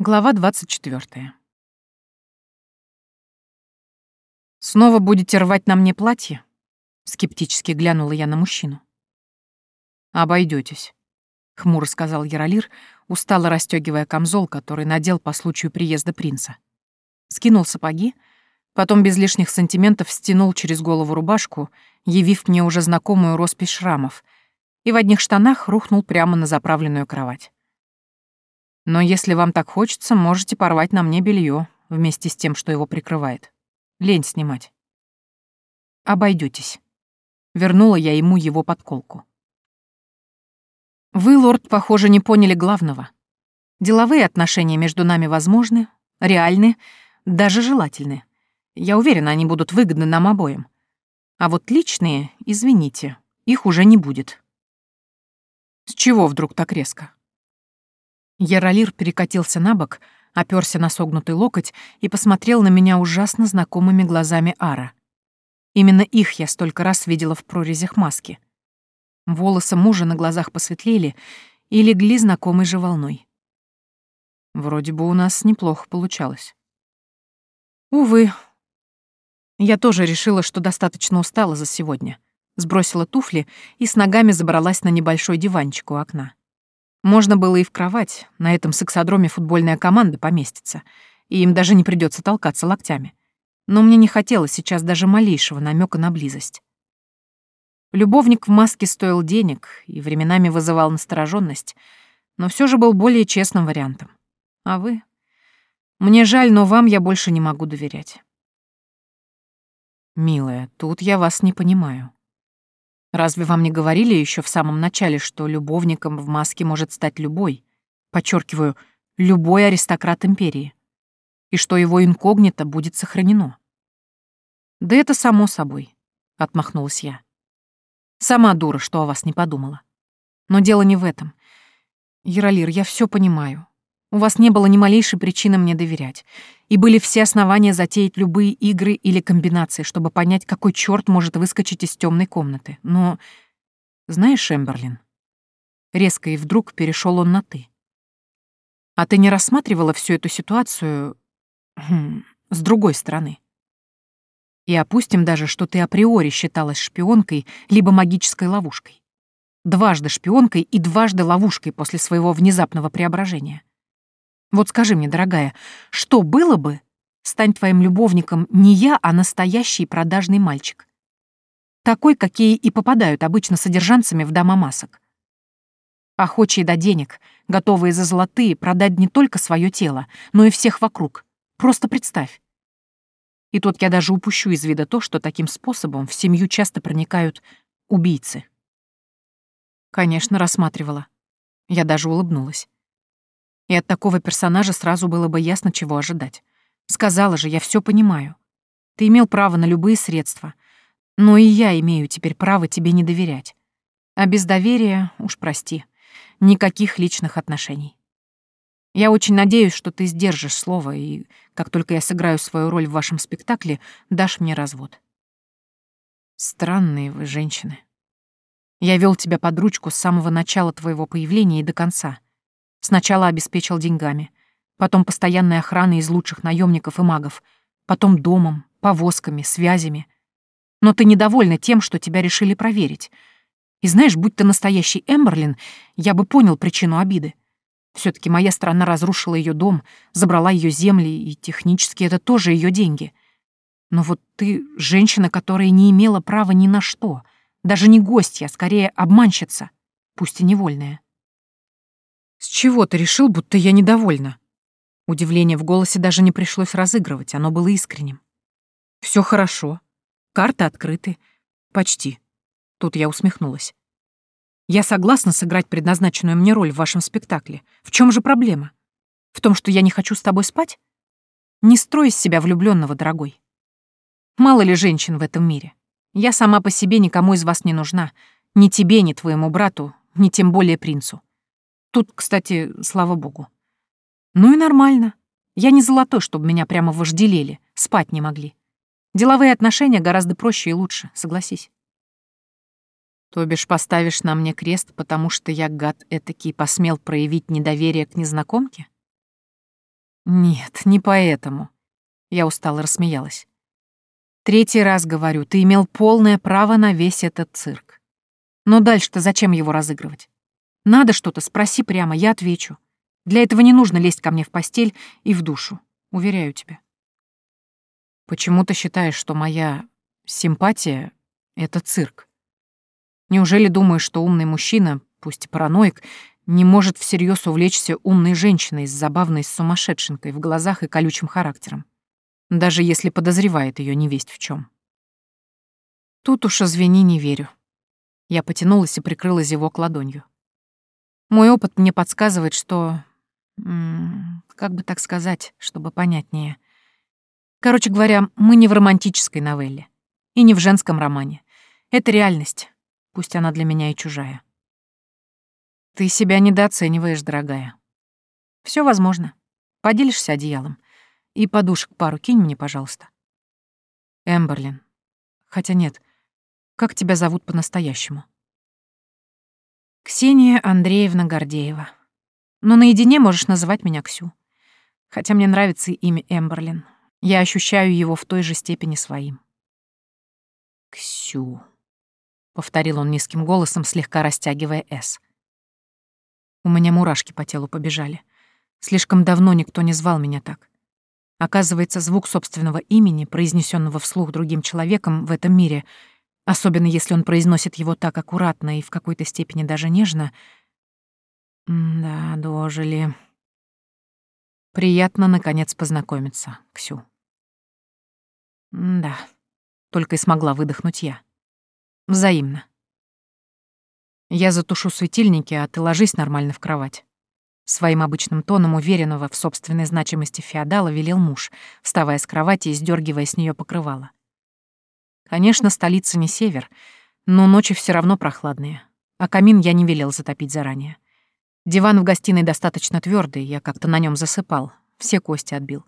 Глава 24. «Снова будете рвать на мне платье?» — скептически глянула я на мужчину. Обойдетесь, хмуро сказал Яролир, устало расстегивая камзол, который надел по случаю приезда принца. Скинул сапоги, потом без лишних сантиментов стянул через голову рубашку, явив мне уже знакомую роспись шрамов, и в одних штанах рухнул прямо на заправленную кровать. Но если вам так хочется, можете порвать на мне белье вместе с тем, что его прикрывает. Лень снимать. Обойдетесь. Вернула я ему его подколку. Вы, лорд, похоже, не поняли главного. Деловые отношения между нами возможны, реальны, даже желательны. Я уверена, они будут выгодны нам обоим. А вот личные, извините, их уже не будет. С чего вдруг так резко? Яролир перекатился на бок, оперся на согнутый локоть и посмотрел на меня ужасно знакомыми глазами Ара. Именно их я столько раз видела в прорезях маски. Волосы мужа на глазах посветлели и легли знакомой же волной. Вроде бы у нас неплохо получалось. Увы. Я тоже решила, что достаточно устала за сегодня. Сбросила туфли и с ногами забралась на небольшой диванчик у окна. Можно было и в кровать, на этом сексодроме футбольная команда поместится, и им даже не придется толкаться локтями. Но мне не хотелось сейчас даже малейшего намека на близость. Любовник в маске стоил денег и временами вызывал настороженность, но все же был более честным вариантом. А вы? Мне жаль, но вам я больше не могу доверять. Милая, тут я вас не понимаю. Разве вам не говорили еще в самом начале, что любовником в маске может стать любой, подчеркиваю, любой аристократ империи, и что его инкогнито будет сохранено? Да это само собой, отмахнулась я. Сама дура, что о вас не подумала. Но дело не в этом. Яролир, я все понимаю. У вас не было ни малейшей причины мне доверять, и были все основания затеять любые игры или комбинации, чтобы понять, какой черт может выскочить из темной комнаты. Но, знаешь, Эмберлин, резко и вдруг перешел он на «ты». А ты не рассматривала всю эту ситуацию хм, с другой стороны? И опустим даже, что ты априори считалась шпионкой либо магической ловушкой. Дважды шпионкой и дважды ловушкой после своего внезапного преображения. Вот скажи мне, дорогая, что было бы, стань твоим любовником не я, а настоящий продажный мальчик? Такой, какие и попадают обычно содержанцами в дома масок. Охочие до денег, готовые за золотые продать не только свое тело, но и всех вокруг. Просто представь. И тут я даже упущу из вида то, что таким способом в семью часто проникают убийцы. Конечно, рассматривала. Я даже улыбнулась. И от такого персонажа сразу было бы ясно, чего ожидать. Сказала же, я все понимаю. Ты имел право на любые средства. Но и я имею теперь право тебе не доверять. А без доверия, уж прости, никаких личных отношений. Я очень надеюсь, что ты сдержишь слово, и как только я сыграю свою роль в вашем спектакле, дашь мне развод. Странные вы женщины. Я вел тебя под ручку с самого начала твоего появления и до конца — Сначала обеспечил деньгами, потом постоянной охраной из лучших наемников и магов, потом домом, повозками, связями. Но ты недовольна тем, что тебя решили проверить. И знаешь, будь ты настоящий Эмберлин, я бы понял причину обиды. все таки моя страна разрушила ее дом, забрала ее земли, и технически это тоже ее деньги. Но вот ты — женщина, которая не имела права ни на что, даже не гостья, а скорее обманщица, пусть и невольная. «С чего ты решил, будто я недовольна?» Удивление в голосе даже не пришлось разыгрывать, оно было искренним. Все хорошо. Карты открыты. Почти. Тут я усмехнулась. Я согласна сыграть предназначенную мне роль в вашем спектакле. В чем же проблема? В том, что я не хочу с тобой спать? Не строй из себя влюбленного, дорогой. Мало ли женщин в этом мире. Я сама по себе никому из вас не нужна. Ни тебе, ни твоему брату, ни тем более принцу. Тут, кстати, слава богу. Ну и нормально. Я не золотой, чтобы меня прямо вожделели, спать не могли. Деловые отношения гораздо проще и лучше, согласись. То бишь поставишь на мне крест, потому что я, гад этакий, посмел проявить недоверие к незнакомке? Нет, не поэтому. Я устало рассмеялась. Третий раз говорю, ты имел полное право на весь этот цирк. Но дальше-то зачем его разыгрывать? Надо что-то, спроси прямо, я отвечу. Для этого не нужно лезть ко мне в постель и в душу, уверяю тебя. Почему ты считаешь, что моя симпатия — это цирк? Неужели думаешь, что умный мужчина, пусть и параноик, не может всерьез увлечься умной женщиной с забавной сумасшедшенкой в глазах и колючим характером, даже если подозревает ее невесть в чем. Тут уж, извини, не верю. Я потянулась и прикрыла зевок ладонью. Мой опыт мне подсказывает, что... как бы так сказать, чтобы понятнее. Короче говоря, мы не в романтической новелле. И не в женском романе. Это реальность, пусть она для меня и чужая. Ты себя недооцениваешь, дорогая. Все возможно. Поделишься одеялом. И подушек пару кинь мне, пожалуйста. Эмберлин. Хотя нет. Как тебя зовут по-настоящему? Ксения Андреевна Гордеева. Но наедине можешь называть меня Ксю. Хотя мне нравится имя Эмберлин. Я ощущаю его в той же степени своим. «Ксю», — повторил он низким голосом, слегка растягивая «с». У меня мурашки по телу побежали. Слишком давно никто не звал меня так. Оказывается, звук собственного имени, произнесенного вслух другим человеком в этом мире, особенно если он произносит его так аккуратно и в какой-то степени даже нежно... Да, дожили. Приятно, наконец, познакомиться, Ксю. Да, только и смогла выдохнуть я. Взаимно. Я затушу светильники, а ты ложись нормально в кровать. Своим обычным тоном уверенного в собственной значимости феодала велел муж, вставая с кровати и сдергивая с нее покрывало. Конечно, столица не север, но ночи все равно прохладные, а камин я не велел затопить заранее. Диван в гостиной достаточно твердый, я как-то на нем засыпал, все кости отбил.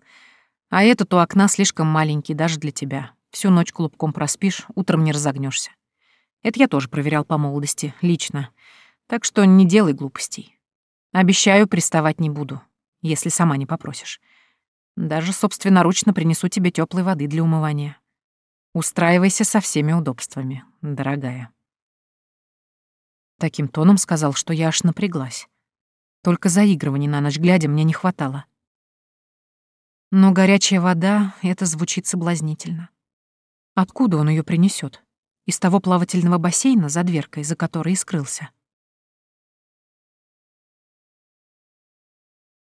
А этот у окна слишком маленький даже для тебя. Всю ночь клубком проспишь, утром не разогнешься. Это я тоже проверял по молодости, лично. Так что не делай глупостей. Обещаю, приставать не буду, если сама не попросишь. Даже собственноручно принесу тебе теплой воды для умывания. Устраивайся со всеми удобствами, дорогая. Таким тоном сказал, что я аж напряглась. Только заигрываний на ночь глядя мне не хватало. Но горячая вода — это звучит соблазнительно. Откуда он ее принесет? Из того плавательного бассейна за дверкой, за которой и скрылся.